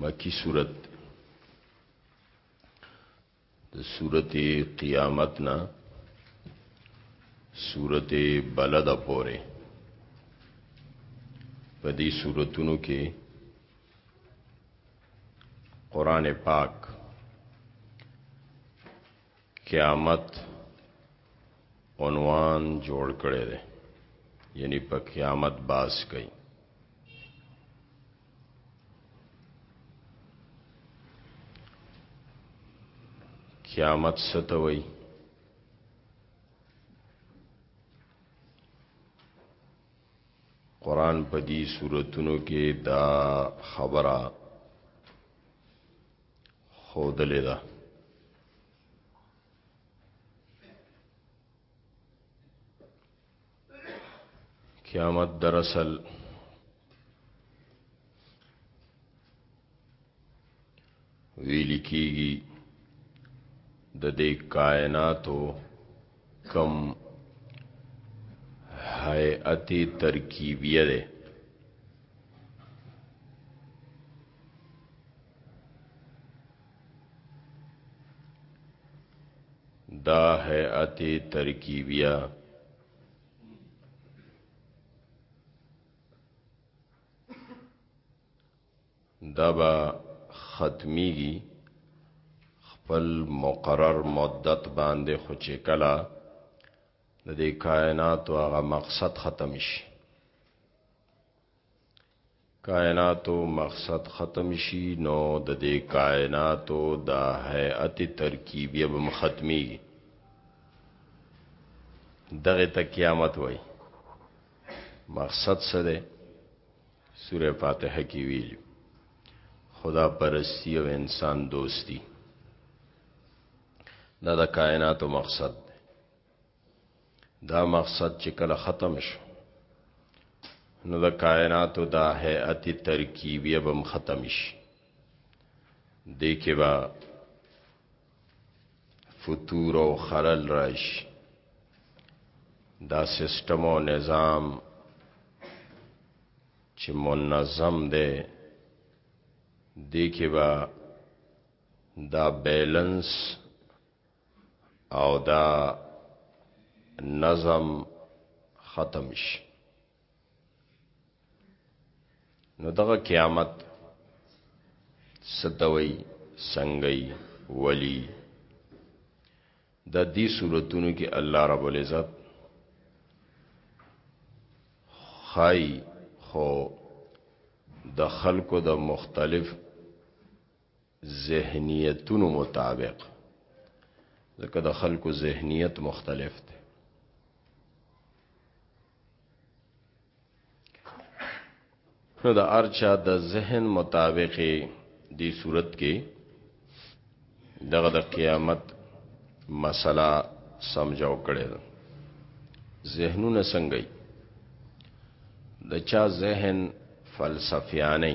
مکی صورت د صورت قیامت نه صورت بلد پوره په دې صورتونو کې قران پاک قیامت عنوان جوړ کړی دی یعنی په قیامت باس کوي قیامت ستوي قران په دې صورتونو کې دا خبره خودلې ده قیامت دراصل ویل کیږي د دې کائناتو کم هيئت ترکیبیه ده دا هیئت ترکیبیه دبا ختمیږي خپل مقرر مدت باندې خو چې کلا د دې کائنات او هغه مقصد ختم شي کائناتو مقصد ختم شي نو د دې کائناتو د هيئت ترکیبیه به ختمي دغه ته قیامت وای مقصد څه ده سوره فاتحه کې ویل خدا پرستی او انسان دوستی دا د کائناتو مقصد دا مقصد چې کله ختم شو نو د کائناتو دا هيئت ترکیبیه بم ختم شي دې کې با فتور او خلل راشي دا سیستم او نظام چې منظم دی دې کې با دا بیلنس او دا نظم ختم شي نو دغه قیامت ستوي سنگي ولي د دې صورتونو کې الله رب العزت خای خو د خلکو د مختلف ذهنیتونو مطابق ځکه د خلکو ذهنیت مختلف دی نو د ارچا د ذهن مطابق دی صورت کې دغه د قیامت مسله سمجاو کړي ده ذهنونه څنګه د چا ذهن فلسفیانه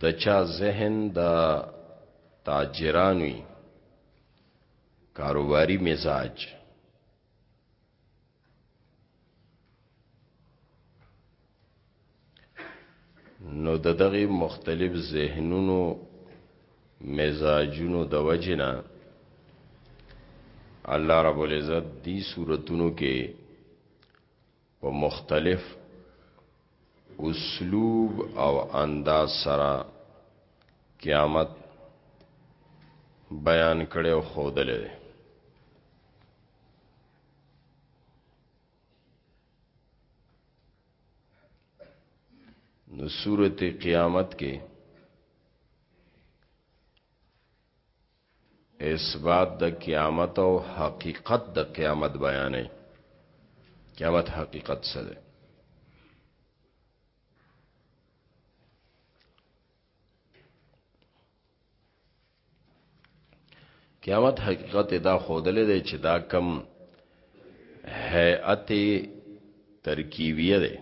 د چا ذهن د تاجرانوي کاروباري مزاج نو د دغه مختلف ذهنونو مزاجونو د وجنه الله رب العزت دی صورتونو کې په مختلف اسلوب او انداز سره قیامت بیان کړي او خودلې ده نو سورته قیامت کې اثبات د قیامت او حقیقت د قیامت بیانې قیامت حقیقت څه دی قیامت حقیقت دا خودلې دی چې دا کم هيئت ترکیبیه ده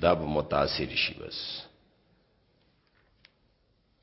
دا به متاثر شي بس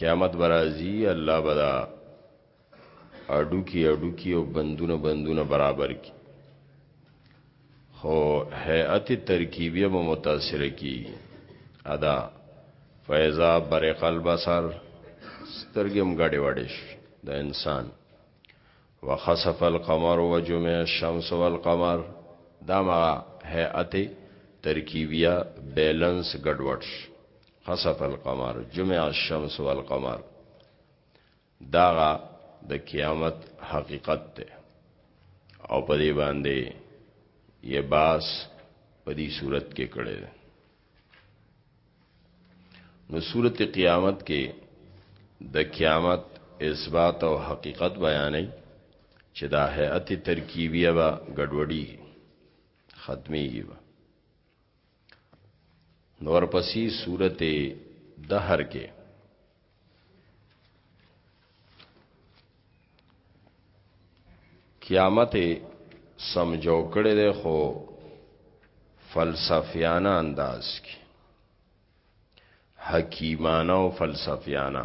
قیامت برازي الله بدا اډو کې اډو کې او بندونه بندونه برابر کی خو هيئت ترکیبیه به متاثر کی ادا فیضا برق البصر سترګم غړې وړې شي د انسان وخسف القمر وجمع الشمس والقمر دا ما هيئت ترکیبیه بیلنس ګډوډ شي خسف القمر جمع الشمس والقمر داغه د دا قیامت حقیقت ته او په دې باندې یې باس په دې صورت کې کړي نو صورت قیامت کې د قیامت اثبات او حقیقت بیانې چې دا هيئت ترکیبیه به ګډوډي ختميږي نور پسی صورت دهر کې قیامت سمجو کړي ده خو فلسفیانه انداز کې حکیمانه او فلسفیانه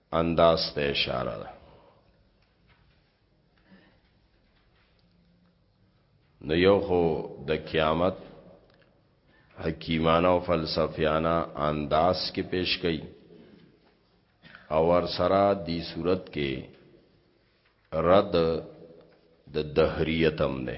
انداز ته اشاره ده نو یو خو د قیامت حکیمانه او فلسفیانه انداز کې پیش کړي او ور سره دی صورت کې رد د دهریتم نه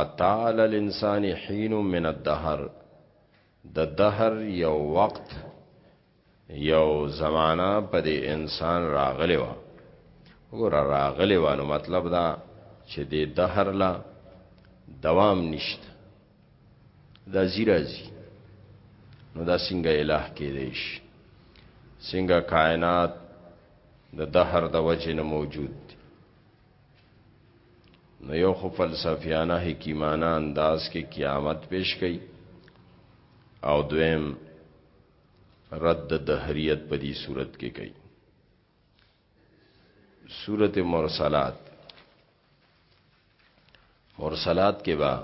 اتا علی الانسان حين من الدهر د دهر یو وخت یو زمانہ په دې انسان راغلی و ګور راغلی و نو مطلب دا چې دې دهر لا دوام نشته دا زیرازی نو دا څنګه الہ کې دیش څنګه کائنات د دهر د وجه نه موجود نو یو خو فلسفیانه حکیمانه انداز کې قیامت پیش کړي او دویم رد دهریت په دې صورت کې کوي صورت مرسلات مرسلات کې با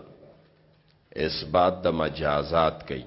اثبات د مجازات کوي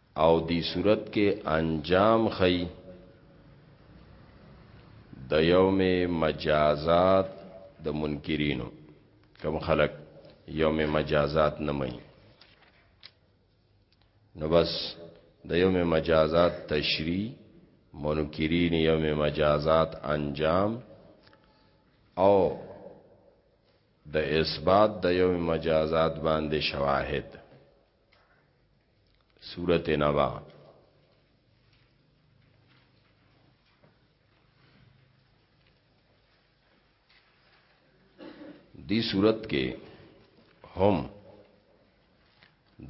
او دی صورت کې انجام خی د یوم مجازات د منکرینو کم خلق یوم مجازات نه مې نو بس د یوم مجازات تشریح منکرین یوم مجازات انجام او د اثبات د یوم مجازات باندې شواهد سورت نبا دی صورت کې هم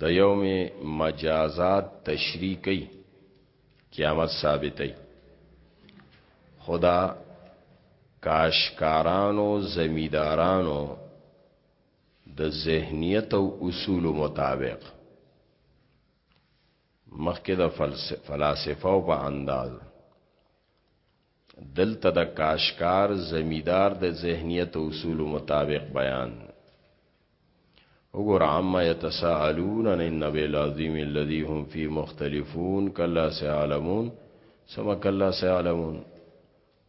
د یوم مجازات تشریح کوي قیامت ثابتې خدا کاشکارانو زمیدارانو د ذهنیت او اصولو مطابق مخکې د فلاسفه او په انداز دلته د کاشکار زمیدار د ذهنیت او اصول مطابق بیان وګور عما يتساءلون عن النبي العظيم الذي هم فيه مختلفون كلا سيعلمون ثم كلا سيعلمون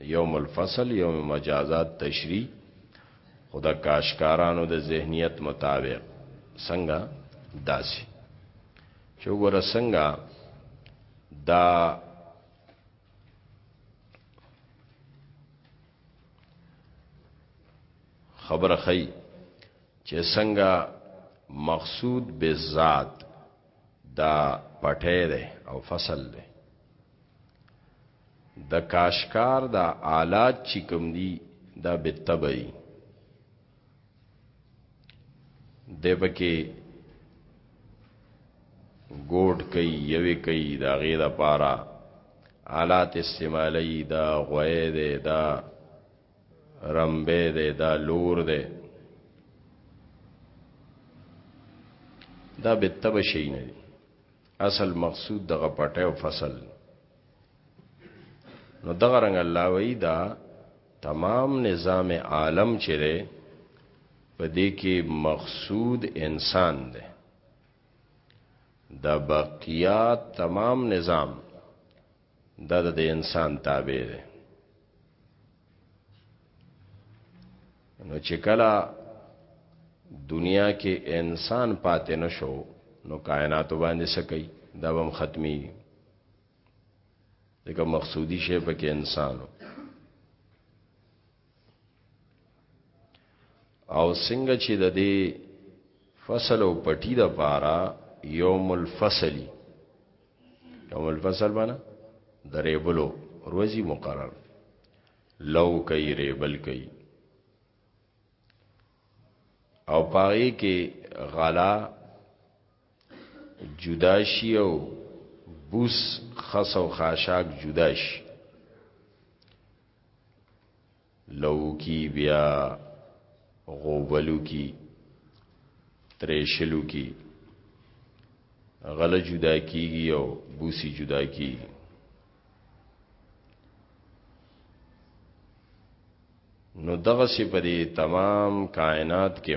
یوم الفصل یوم مجازات تشریح خو د کاشکارانو د ذهنیت مطابق څنګه داسي چې وګوره څنګه دا خبره خی چې څنګه مقصود بالذات دا پټه ده او فصل ده د کاشکار دا آلات چی کوم دی دا بالطبع یی دی پکی ګوډ کوي یوې کوي دا غي د پاره آلات استعمالي دا غوې ده دا رمبه ده دا لور ده دا به تب شي نه اصل مقصود دغه پټه او فصل نو دغه رنګ الله وی دا تمام نظام عالم چره په دې کې مقصود انسان دی د بقیا تمام نظام دا د انسان تابع دی نو چې کله دنیا کې انسان پاتې نشو نو کائنات باندې سکی دا هم ختمي دغه مقصودی شی په کې انسانو او څنګه چې د دې فصل او پټی د پارا یوم الفصلی یوم الفصل باندې درېبلو روزي مقرر لو کوي ریبل کوي او پاره کې غلا جدا شي او بوس خس او خاشاک جدا شي لو کی بیا غوبلو کی تریشلو کی غله جدا کیږي او بوسی جدا کیږي نو دغه سی په دې تمام کائنات کې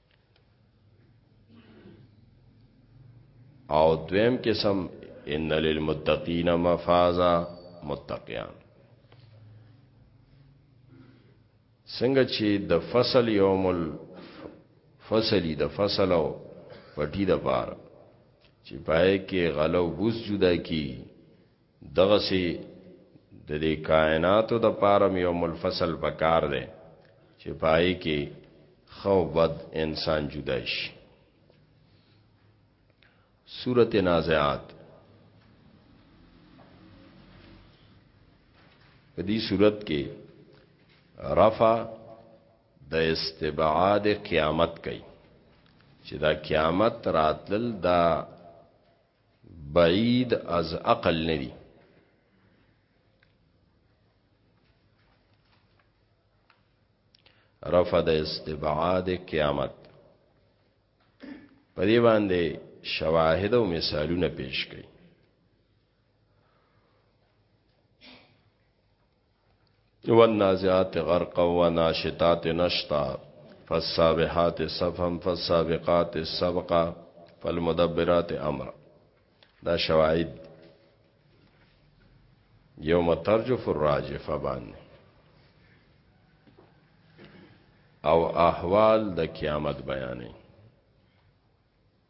او دویم قسم ان للمتقین مفازا متقیان څنګه چې د فصل یوم الفصلی د فصل او پټی د بار چې پای کې غلو بوس جدا کی دغه سي د دې کائناتو د پاره یو ملفصل پکار دی چې پای کې خو بد انسان جدا شي سورت نازعات په دې صورت کې رفع د استبعاد قیامت کوي چې دا قیامت راتل دا بعید از عقل نه دي رفع د استبعاد قیامت په دې باندې شواهد او مثالونه پیش کړي والنازعات غرقا وناشطات نشطا فالسابحات صفهم فالسابقات سبقا فالمدبرات امر دا شواهد یوم ترجف الراجفه باندې او احوال د قیامت بیانې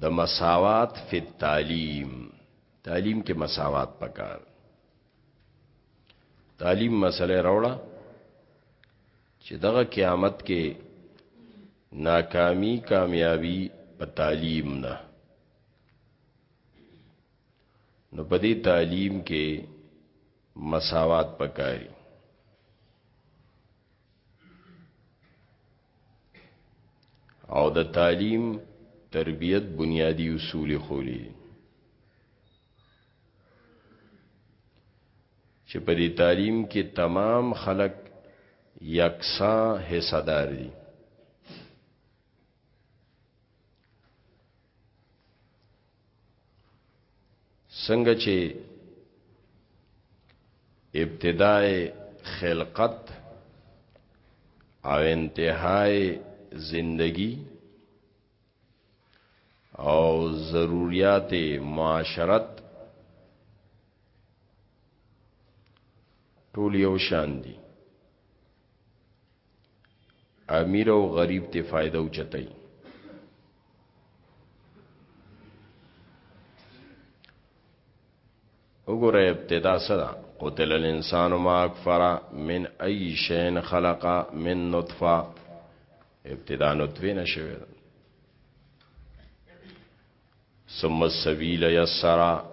د مساوات فی التعلیم تعلیم کې مساوات پکار تعلیم مسله راوړه چې دغه قیامت کې ناکامی کامیابی په تعلیم نه نو په دې تعلیم کې مساوات پکاري او د تعلیم تربیت بنیادی اصول خولی چې په دې تعلیم کې تمام خلک یکساں حصہ دار دي څنګه چې ابتدای خلقت او انتهای زندگی او ضروریات معاشرت ټول یو شان دي امیر او غریب ته فائدہ اوچتای وګوره ابتدا سره قتل الانسان ما اکفر من ای شین خلق من نطفه ابتدا نطفه نشوي ثم السبيل يسرا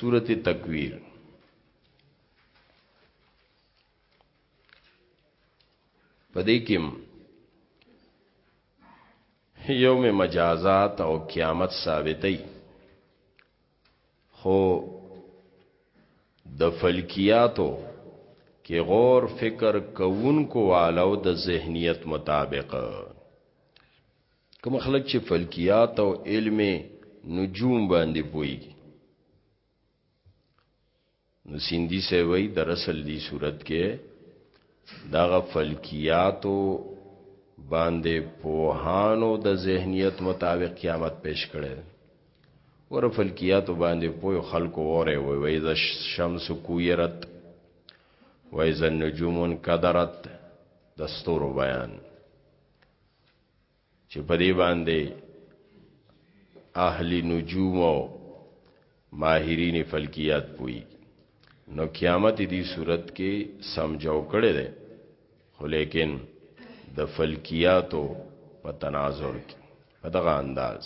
سورت تکویر پدې کې یوم مجازات او قیامت ثابتې خو د فلکیاتو کې غور فکر کوونکو والو د ذهنیت مطابق کوم خلک چې فلکیات او علم نجوم باندې پويږي نو سیندی سے وای در اصل دی صورت کې دغه فلکیات باندې پوهانو د ذهنیت مطابق قیامت پیش کړي ور فلکیات باندې پوه خلکو وره وای وای ز شمس کویرت وای ز نجومن قدرت دستور بیان چې په دې باندې اهل نجوم او ماهرین فلکیات پوي نو قیامت دې صورت کې سمجاو کړي ده خو لیکن د فلکیاتو په تناظر کې په دغه انداز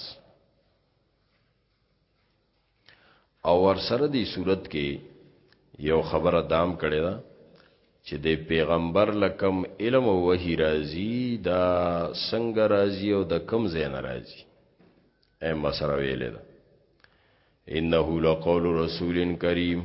او ور سره دی صورت کې یو خبره دام کړی دا چې د پیغمبر لکم علم او وحی راځي دا څنګه راځي او د کم زین راځي اې مسره ویلې دا انه لقول رسول کریم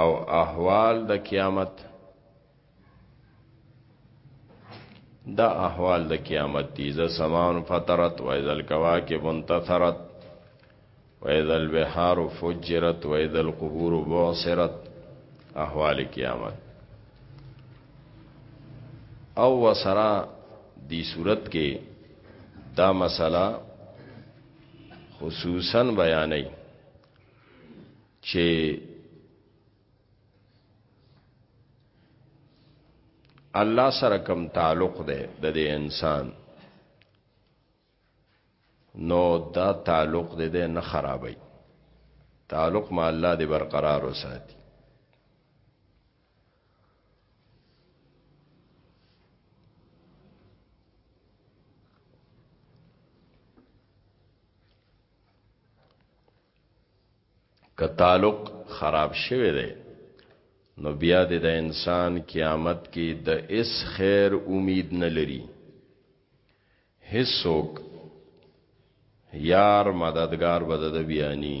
او احوال د قیامت دا احوال د قیامت دي ز سمان فطرت و اذا الكواكب انتثرت و اذا البحار فجرت و اذا القبور بعثرت احوال قیامت او وسرا دی صورت کې دا مسله خصوصا بیانې چې الله سره کوم تعلق دی د دې انسان نو دا تعلق دې دې نه خرابای تعلق ما الله دې برقرار وساتي که تعلق خراب شوه دی نو بیا د انسان قیامت کې د اس خیر امید نه لري هیڅوک یار مددگار بد د بیانی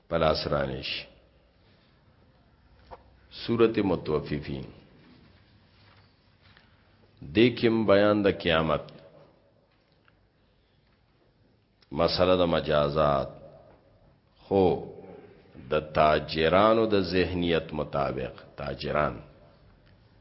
پلاس رانش سورت متوففین دیکم بیان د قیامت مسله د مجازات خو د تاجرانو د ذهنیت مطابق تاجران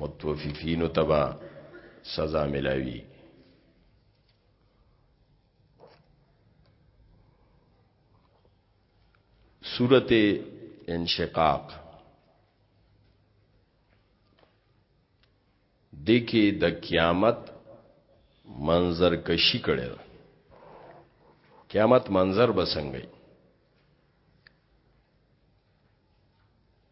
متوففین تبا سزا ملاوی صورت انشقاق دیکې د قیامت منظر کشی کړي قیامت منظر بسنګي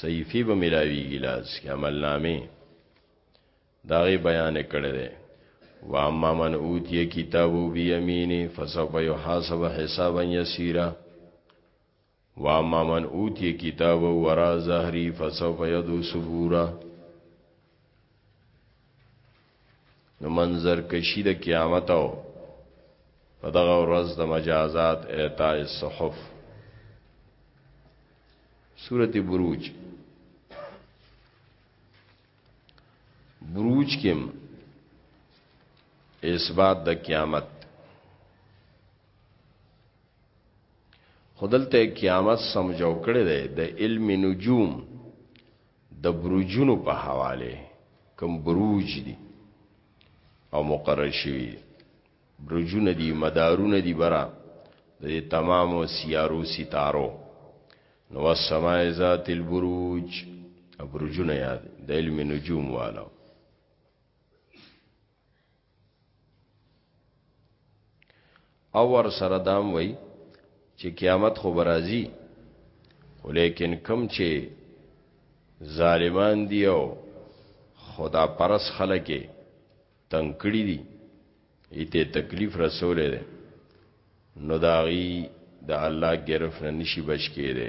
صحیفې به ملاویږي لاس کې عمل نامې دا غي بیان کړی دی و اما من اوتی کتابو بی امینه فسوف یحاسب حسابا یسیرا و اما من اوتی کتابو ورا زهری فسوف یدو صبورا نو منظر کشی د قیامت او په دغه ورځ د مجازات اعطاء الصحف سورته بروج بروج کېم اثبات د قیامت خدلته قیامت سمجو کړی دی د علم نجوم د بروجونو په حواله کوم بروج دي او مقرر شوی دي برجونه دي مدارونه دي برا د تمامو سیارو ستارو نو السماء ذات البروج برجونه یاد د علم نجوم والو او ور سره دام وای چې قیامت خو برازي ولیکن کم چې ظالمان دی او خدا پرس خلک تنکړی دي ایته تکلیف رسول دي نو داغي د دا الله گرفت نه نشي بچ کېده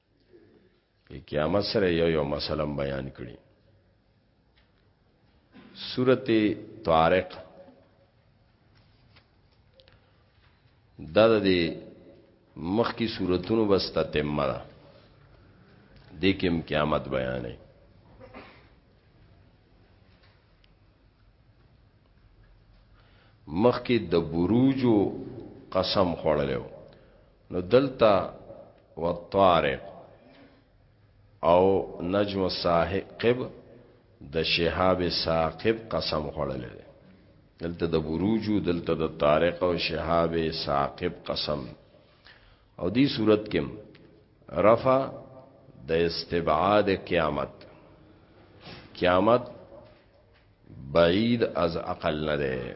قیامت سره یو یو مسله بیان کړي سورته طارق دا د مخکی صورتونو بس تتمه ده د کوم قیامت بیانې مخکی د بروجو قسم خوړلو نو دلتا والطارق او نجم الساحب د شهاب ساقب قسم خوړل دي دلته د بروجو دلته د طارق او شهاب ساقب قسم او دی صورت کې رفع د استبعاد قیامت قیامت بعید از عقل نه ده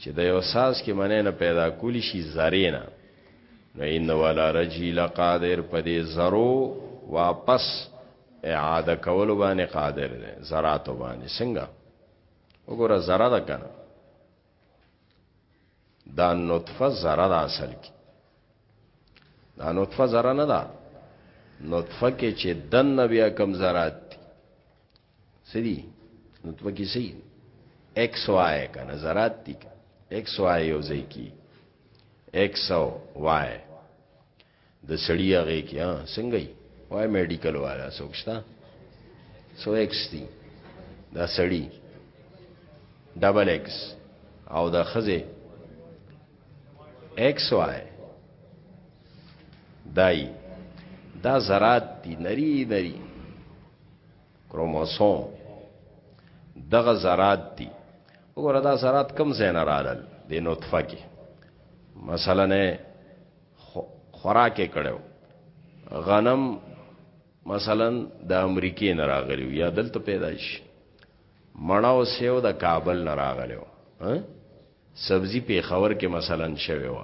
چې د یو ساز کې مننه پیدا کولی شي زرینا نو ان ولا رجل قادر په دې زرو واپس اعاده کول باندې قادر دی زرات باندې څنګه وګوره زرا ده کنه دا نطفه زرا ده اصل کې دا نطفه زرا نه ده نطفه کې چې دن بیا کم زرات سدي نو ته کې سي ایکس وای کنه زرات دي ایکس وای یو ځای کی ایکس او وای د سړی هغه کې ها څنګه یې وای میډیکل والا سوچتا سو ایکس دي دا سړی ډبل ایکس او د خزه ایکس وای دای دا زرات دي نری نری کروموسوم دغه ذرات دي وګوره دا ذرات کم ځای نه رالل د نطفه کې مثلا نه خوراک کړو غنم مثلا د امریکې نه راغلی یا دلته پیدا شي مړه او سیو د کابل نه راغلی سبزی پیښور کې مثلا شوی و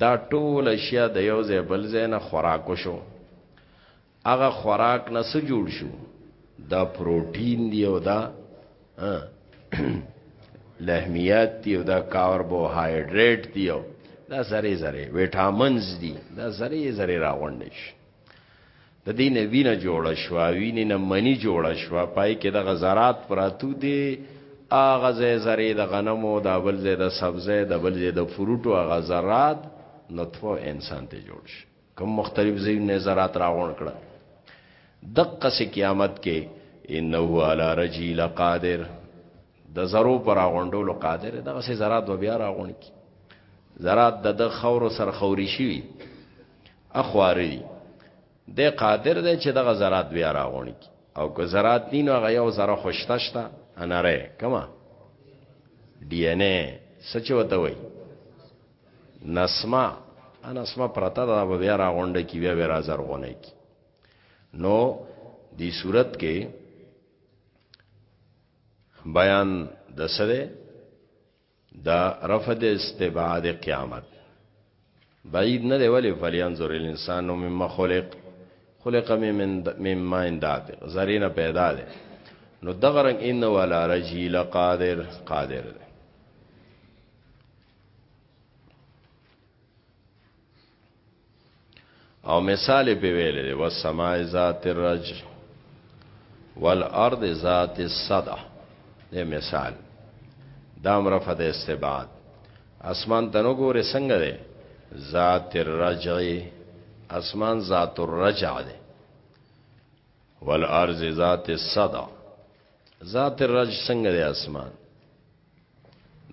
دا ټول اشیاء د یو ځای بل ځای نه خوراکو شو هغه خوراک نه څه جوړ شو دا پروتین دی او دا لحمیات دی او دا کاربوهایډریټ دی او دا زری زری ویټامینز دی دا زری زری راغونډ شي د دې نه وینه جوړ شو وینه نه منی جوړ شو پای کې د غزرات پراتو دی اغه زې زری د غنمو د بل زې د سبزه د بل زې د فروټو اغه زرات نطفه انسان ته جوړ شي کوم مختلف ذهن نظرات راغون کړل دقه سه قیامت کې انه علی رجی لقادر د زرو پر غونډولو قادر دغه سه زرات و بیا راغون کی زرات د د خور سر خوري شي اخواري د قادر دی چې دغه زرات بیا راغون کی او که زرات نینو هغه یو زره خوشتشتا انره کما ډي ان اي سچ وته وای نسمه انسمه پرته دا به بیا را غونډه کی بیا به را زرغونه کی نو دی صورت کې بیان د سره دا رفد استبعاد قیامت بعید نه دی ولی فلینظر الانسان مما خلق خلق من مما انداد زرینه پیدا ده نو دغرن ان ولا رجیل قادر قادر ده او مثال په ویل دی والسماء ذات الرج والارض ذات الصدع دی مثال دا امر فد استباد اسمان تنو ګوره څنګه دی ذات الرجع اسمان ذات الرجع دی والارض ذات الصدع ذات الرجع څنګه دی اسمان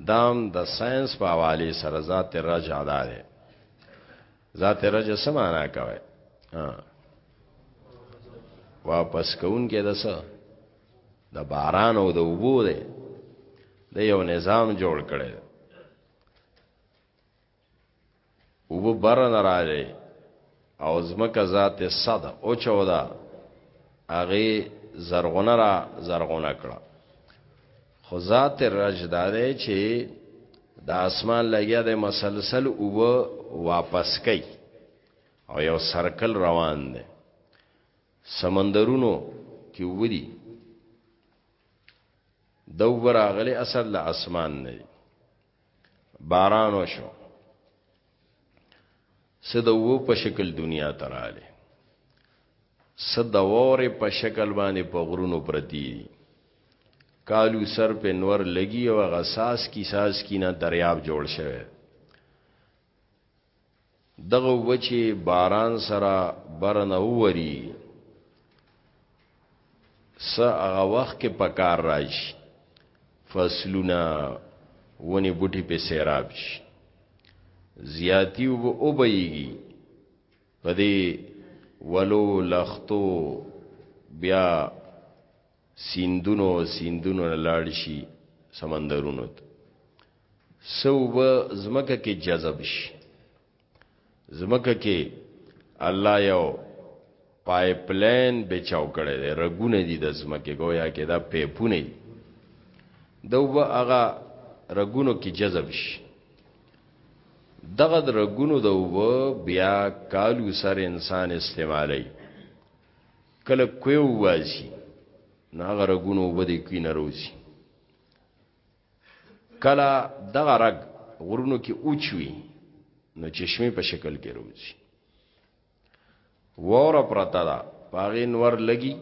دام د دا ساينس په حواله سره ذات رجع داره ذات رجع سمانا کوي ها واپس کون کې دسه د باران او د وبو ده د یو نظام جوړ کړي وبو برن راغی او زمکه ذات صد او چودا هغه زرغونه را زرغونه کړه خو ذات رج دا دی چې د اسمان لګیا د مسلسل او واپس کوي او یو سرکل روان دی سمندرونو کې ودی دو براغلی اصل له اسمان نه باران وشو سد وو په شکل دنیا تراله سد وور په شکل باندې په غرونو پرتی کالو سر په نور لګي او غساس کی ساس کی نه دریاب جوړ شوه دغه اوبه چې باران سره برنه ووري څه هغه وخت کې په کار راشي فصلونه ونی بوټي په سیراب شي زیاتی او او بېږي په دې ولو لختو بیا سیندونو سیندونو لاړ شي سمندرونو ته څه اوبه ځمکه کې جذب شي ځمکه کې الله یو پایپ لین به چاو کړي دی رګونه دي د ځمکې گویا کې دا پیپونه دي د اوبه هغه رګونو کې جذب شي دغه رګونو د اوبه بیا کالو سر انسان استعمالي کله کوي واسي ناغه رګونو وبدي کوي نروزي کله دغه رګ غرونو کې اوچوي نو چشمه په شکل کې روزي وره پرتا دا پاغې نور لګي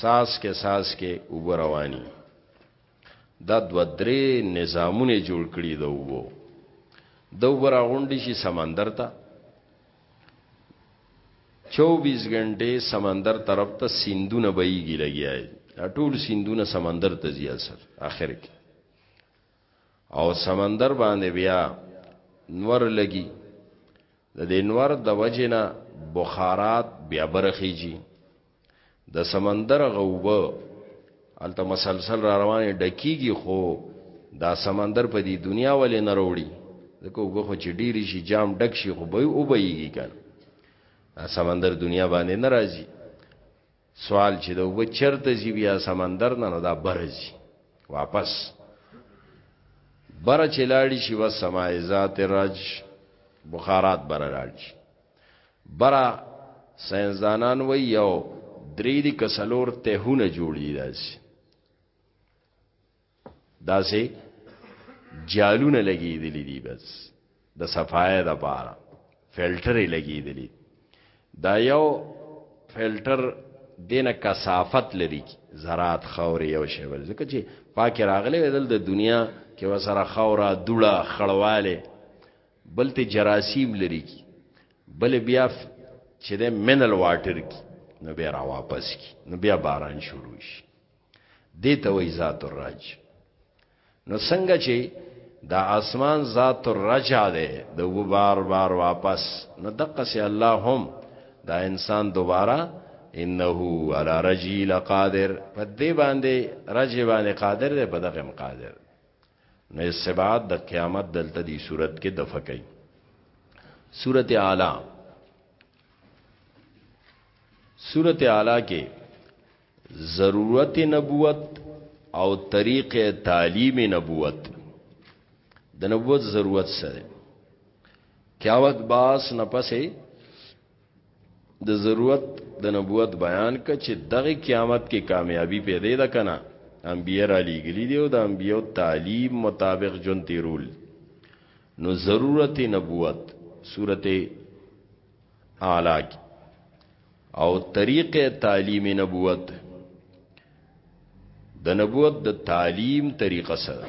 ساس کې ساس کې وبرواني دا دو درې نظامونه جوړ کړي دا وو د وبره غونډي شي سمندر ته 24 غنټه سمندر طرف ته سیندونه بهيږي لګیا ټول سیندونه سمندر ته ځي اثر اخر کې او سمندر باندې بیا نور لګي د دې نور د وجنه بخارات بیا برخیږي د سمندر غوبه الته مسلسل را روانه ډکیږي خو دا سمندر په دې دنیا ولې نه وروړي ځکه وبو خو چې ډیر شي جام ډک شي خو به او بهږي کنه دا سمندر دنیا باندې ناراضي سوال چې دا وبو چرته زی بیا سمندر نه نو دا برزي واپس بر چلاړي شي وسمای ذات رج بخارات بر راځي برا ساينزدانان وی یو درې دي کسلور تهونه جوړ دي داسې داسې جالونه لګېدلې دي بس د صفای د پاره فلټر لګېدلې دا یو فلټر دینه کثافت لري زراعت خوري او شی ول ځکه چې پاک راغلي ول د دنیا کې وسره خورا دوړه خړواله بل ته جراثیم لري کی بل بیا چې د منل واټر کی نو بیا را واپس کی نو بیا باران شروع شي دې ته وای ذات الرج نو څنګه چې دا اسمان ذات الرج ده د و بار بار واپس نو دقه سي الله هم دا انسان دوباره انه على رجی لقادر په دې باندې رجی باندې قادر دی په دغه قادر نو استبعاد د قیامت دلته دی صورت کې د فقې صورت اعلی صورت اعلی کې ضرورت نبوت او طریق تعلیم نبوت د نبوت ضرورت سره قیامت باس نه پسې د ضرورت د نبوت بیان ک چې دغه قیامت کې کامیابی پیدا ده کنه انبیاء را لېګلی دی او د انبیاء تعلیم مطابق جون تیرول نو ضرورت نبوت سورته اعلی کی او طریقه تعلیم نبوت د نبوت د تعلیم طریقه سره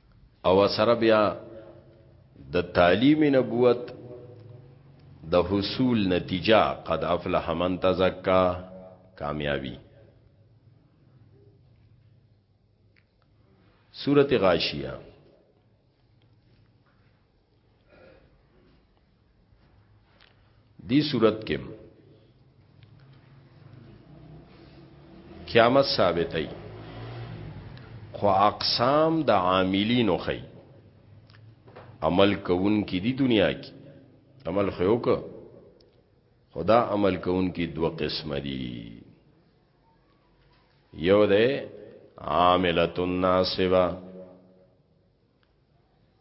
او سره بیا د تعلیم نبوت د حصول نتیجه قد افلح من تزکا کامیابی سورت غاشیه دی صورت کې قیامت ثابتای خو اقسام د عاملینو خی عمل کوون کې دی دنیا کې عمل خو وک خدا عمل کوون کې دوه قسم دي یو ده عاملۃ الناسبه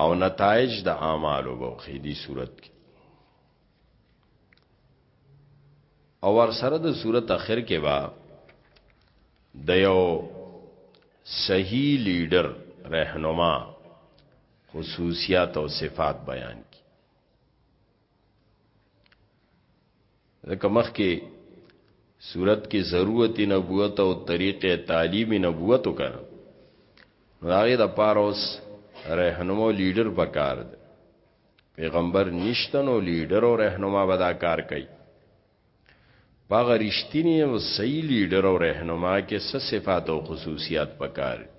او نتایج د اعمالو بوخې دي صورت کې او ور سره د صورت اخر کې با د یو صحیح لیډر رهنما خصوصیات او صفات بیان ځکه مخکې صورت کې ضرورت نبوت او طریق تعلیم نبوت وکړه نو هغه د پاروس رهنمو لیډر پکار دی پیغمبر نشته نو لیډر او رهنما به دا کار کوي پاغه رښتینی او صحیح لیډر او رهنما کې څه صفات او خصوصیات پکار دي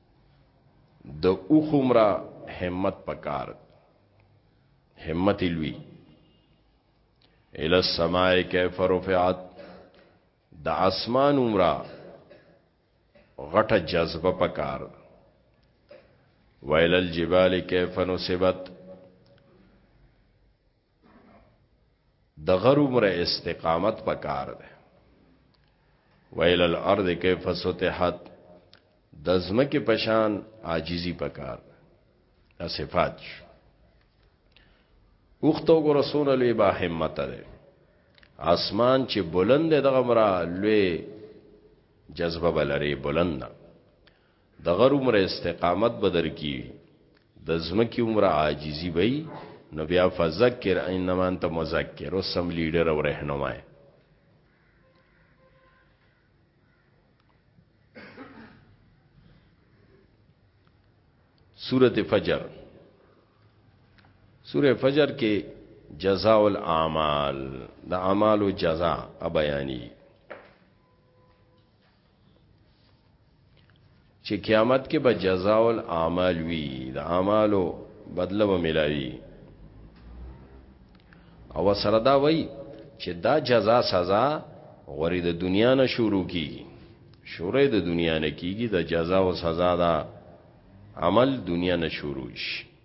د اوښ عمره همت پکار همت لوی الى السماء كيف رفعت د اسمان عمره غټه جذبه پکار ویل الجبال كيف نصبت د غر عمر استقامت پکار ده ویل الارض کیف سطحت د زمکه پشان عاجزی پکار ده صفات شو اوختو ګو رسول لوی با همت ده اسمان چې بلند دغه مرا لوی جذبه بلری بلند د غر عمره استقامت به در کی وی د زمکی عمره عاجزی به نو بیا فذکر انما انت مذکر او سم لیډر او رهنمای سورت فجر سورت فجر کې جزاء الاعمال د اعمالو جزاء بیانې چې قیامت کې به جزاء الاعمال وی د اعمالو بدله به ملاوي او سره دا وای چې دا جزاء سزا غوري د دنیا نه شروع کیږي شورې د دنیا نه کیږي د جزاء او سزا دا عمل دنیا نه شروع شي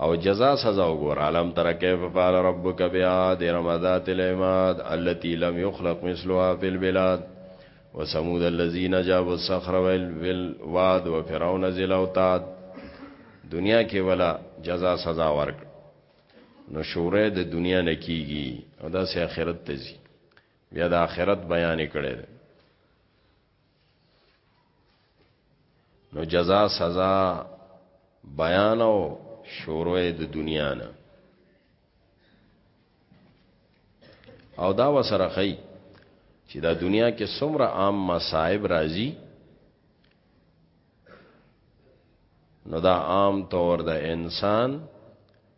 او جزا سزا وګوره الم تر کیف فعل ربک بعاد ارم ذات العماد التي لم يخلق مثلها في البلاد وثمود الذين جابوا الصخر والواد وفرعون ذي الاوتاد دنیا کې ولا جزا سزا ورک نو شوره د دنیا نه کیږي او دا سه آخرت ته ځي بیا د آخرت بیان کړي نو جزا سزا بیان او شروع د دنیا نه او دا وسره خی چې دا دنیا کې څومره عام مصائب راځي نو دا عام طور د انسان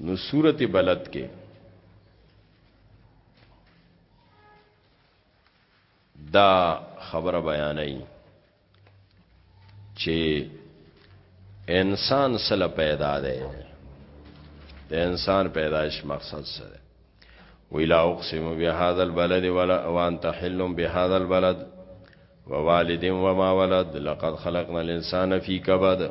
نو سورت بلد کې دا خبره بیانای چې انسان سره پیدا دی د انسان پیدایش مقصد سره ویلا اقسم بهذا البلد ولا وانت حل بهذا البلد ووالد وما ولد لقد خلقنا الانسان في كبد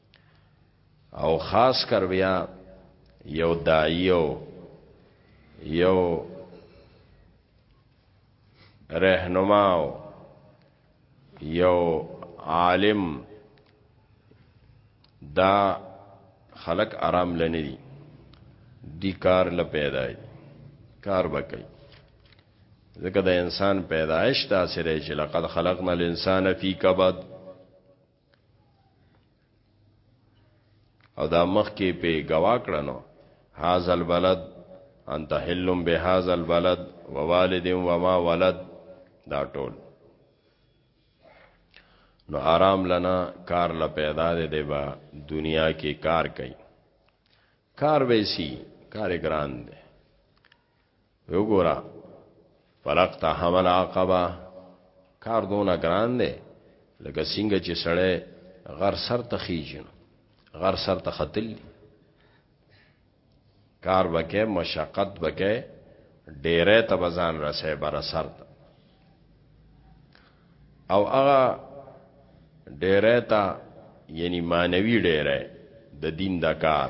او خاص کر بیا یو دایو یو رهنماو یو عالم دا خلق آرام لنی دی دی کار لپیدا دی کار بکی ځکه د انسان پیدایش تاثیر چې لقد خلقنا الانسان فی کبد او دا مخ کې په گوا کړنو هاذا البلد انت حلم بهذا البلد ووالد وما ولد دا ټول نو آرام لنا کار لا پیدا دے دے با دنیا کې کار کوي کار ویسی کار ګران دی یو ګورا فلق تا حمل عقبه کار دونه ګران دی لکه څنګه چې سړی غر سر ته خیږي غر سر ته ختل کار وکې مشقت وکې ډېرې ته بزان رسې بر سر ته او هغه ډېرې ته یعنی مانوي ډېرې د دین د کار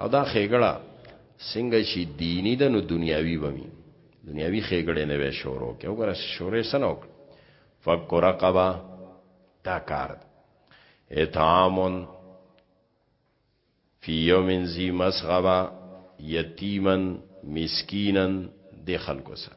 او دا خېګړه څنګه شي دینی ده نو دنیاوی بمی دنیاوی خېګړه نه وې شروع کې وګوره شورې سنو فک رقبه دا کار اطعامن فی یوم ذی مسغبه یتیمن مسکینن د خلکو سره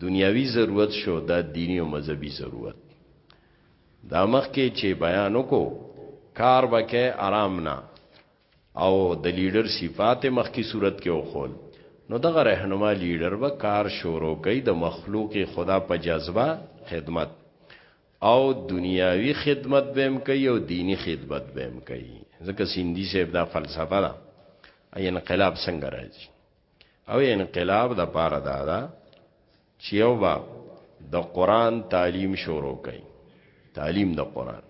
دنیاوی ضرورت شو دا دینی او مذهبی ضرورت دا مخ کې چې بیان وکړو کار وکه آرام نه او د لیډر صفات مخ کی صورت کې وخول نو دغه رهنما لیډر به کار شروع کوي د مخلوق خدا په جذبه خدمت او دنیاوی خدمت بهم کوي او دینی خدمت بهم کوي ځکه سیندی صاحب دا فلسفه ده ای انقلاب څنګه راځي او انقلاب د پاره دا دا چې یو با د قران تعلیم شروع کړي تعلیم د قران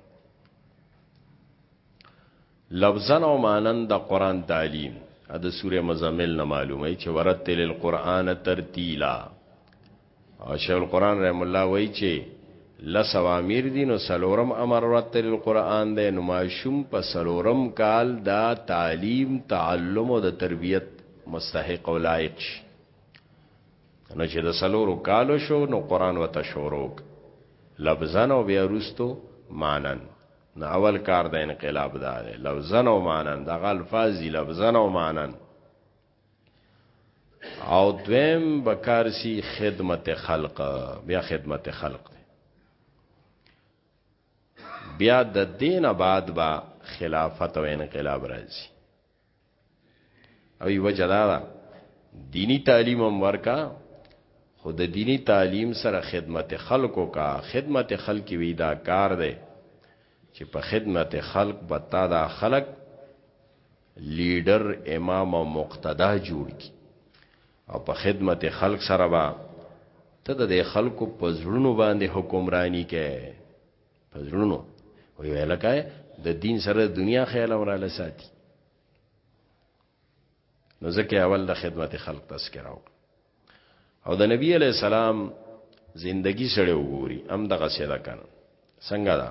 لفظا او مانن د قران تعلیم د سوره مزمل نه معلومه چې ورتل القرآن ترتیلا او شیخ القران رحم الله وای چې لس اوامر دي نو سلورم امر رتل القرآن دی نو ماشوم په سلورم کال دا تعلیم تعلم او د تربیت مستحق او لایق شي نو چې د سلورو کالو شو نو قرآن وته شوروک لفظن او بیا رستو مانن نو اول کار د انقلاب دا دی لفظن او مانن دغه الفاظ دي لفظن او مانن او دویم بکار سی خدمت خلق بیا خدمت خلق دی بیا د دین بعد با خلافت او انقلاب راځي او یو جلاله دینی تعلیم هم ورکا خو د دینی تعلیم سره خدمت خلکو کا خدمت خلک وی دا کار دی چې په خدمت خلق بتا دا خلق لیډر امام او مقتدا جوړ کی او په خدمت خلق سره با ته د خلکو په زړونو باندې حکمرانی کې په زړونو وی ویلکه د دین سره د دنیا خیال امراله ساتي نو ځکه اول د خدمت خلق تذکر او او د نبی علی السلام زندگی سره وګوري هم دغه سره کړه څنګه دا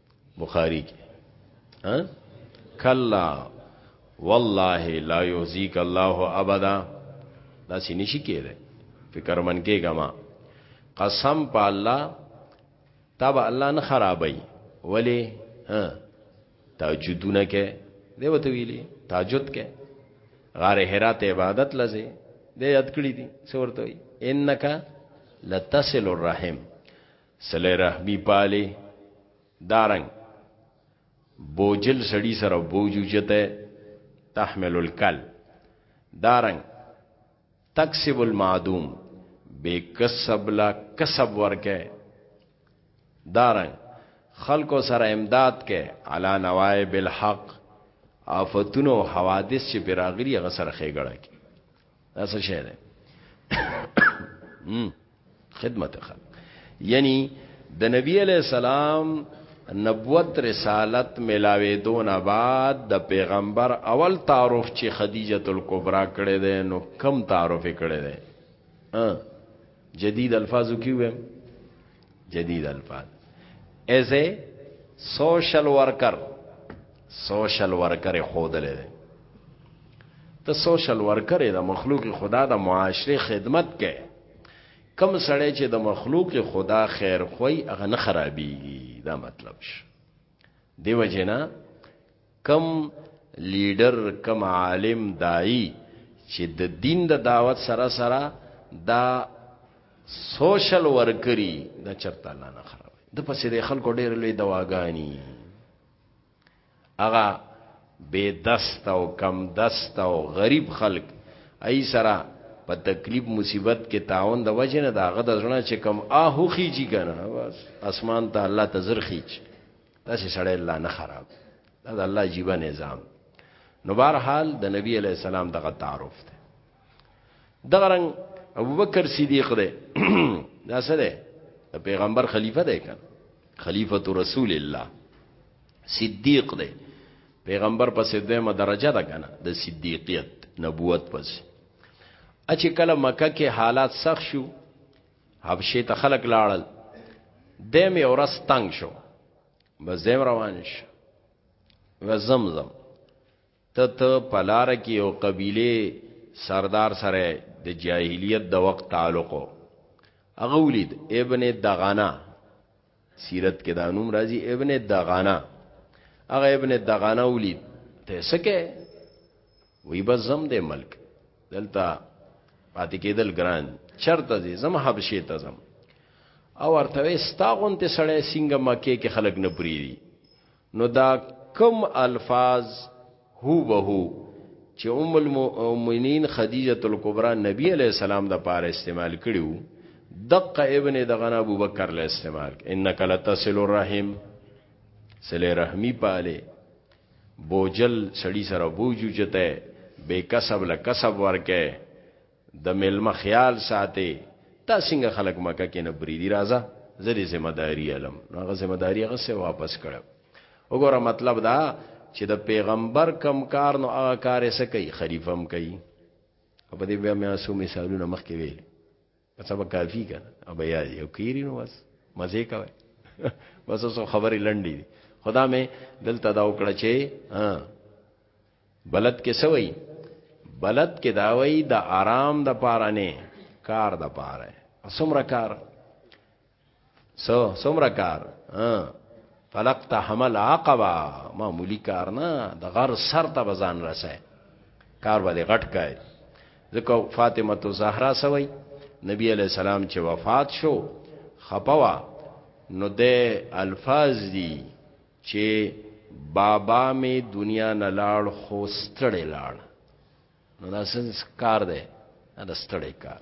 بخاری کې ها کلا والله لا یوزیک الله ابدا دا سی نشی کېده فکر من کې غما قسم په الله تاب الله نه خرابای ولی ها تهجدونه کې دی وته ویلي تهجد کې غار حرا ته عبادت لزه دې یاد کړی دي څورته وي انک لتصل الرحم سله رحمی پالی دارنګ بوجل سړی سره بوجو جته تحمل الکل دارنګ تکسب المعدوم بے کسب لا کسب ورکه دارنګ خلکو سره امداد کې علا نوائب الحق آفتونو حوادث چې براغلی غسر خېګړه کې دا څه شی دی خدمت ښه یعنی د نبی علی السلام نبوت رسالت ملاوي دون بعد د پیغمبر اول تعارف چې خدیجه الکبرى کړي ده نو کم تعارف کړي ده جدید الفاظو کې ویم جدید الفاظ ایز اے سوشل ورکر سوشل ورکر خودلې ده ته سوشل ورکر د مخلوق خدا د معاشري خدمت کې کم سړی چې د مخلوق خدا خیر خوې هغه نه خرابيږي دا مطلب شي دیو جنا کم لیډر کم عالم دای چې د دین د دعوت سره سره دا سوشل ورکری دا چرته الله نه خراب د پسې د خلکو ډېر لوی دواګانی هغه بے دست او کم دست او غریب خلق ای سره په تکلیف مصیبت کې تعاون د وجه نه داغه د زړه چې کم آهو خيږي کنه بس اسمان ته الله ته زر خيچ تاسو سره الله نه خراب دا د الله جیبه نظام نو بهر حال د نبی علی السلام دغه تعارف ده دغه رنګ ابوبکر صدیق دی دا سره پیغمبر خلیفہ دی کنه خلیفۃ رسول الله صدیق دی پیغمبر پسې دیمه درجه ده کنه د صدیقیت نبوت پسې اچې کله مکه کې حالات سخت شو حبشه ته خلق لاړل دیمه ورس تنگ شو بس دیم روان شو و زمزم ته ته په لاره کې یو قبیلې سردار سره د جاهلیت د وخت تعلق او هغه ولید ابن دغانا سیرت کې دا نوم راځي ابن دغانا هغه ابن دغانا ولید ته سکه وی بس زم دې ملک دلته پاتې کېدل ګران چرته دې زم حبشه ته زم او ورته ستا غونته سړی سنگ مکه کې خلک نه پریری نو دا کم الفاظ هو به هو چې ام المؤمنین خدیجه الکبرى نبی علیہ السلام د پاره استعمال کړیو دق ابن دغنا ابو بکر له استعمال انک لتصل الرحم سله رحمی پاله بوجل سړی سره بوجو چته بے کسب له کسب ورکه د میلمه خیال ساتی تا سنګه خلک مکه کی نه بریدی رازه زه دی ذمه داری علم نو هغه ذمه داری هغه سه واپس کړه وګوره مطلب دا چې د پیغمبر کم کار نو هغه کار یې سکی خلیفہ هم کوي په دې بیا مې اسو مثالونه مخ کې ویل پس به کافی کنه او بیا یو کیری نو بس مزه کوي بس اوس خبرې لنډې دي خدا مې دلته دا وکړه چې ها بلد کې سوي بلد کې دا وای د آرام د پاره نه کار د پاره سمره کار سو سمره کار ها فلقت حمل عقبا معمولی کار نه د غر سر ته بزان رسه کار باندې غټ کای ځکه فاطمه تو زهرا سوی نبی علی السلام چې وفات شو خپوا نو د الفاظ دی چي بابا مي دنیا نه لاړ خو ستړی لاړ نو دا سنس کار دی دا ستړی کار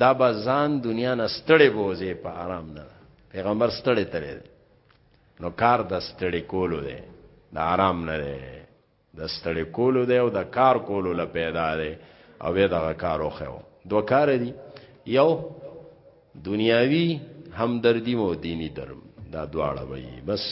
دا به ځان دنیا نه ستړی بوزي په آرام نه پیغمبر ستړی تللی نو کار د ستړی کولو دی د آرام نه دی د ستړې کولو دی او د کار کولو له پیدا دی او به دغه کار وخیو دو کار دی یو دنیاوی همدردی مو دینی درم دا دواړه وي بس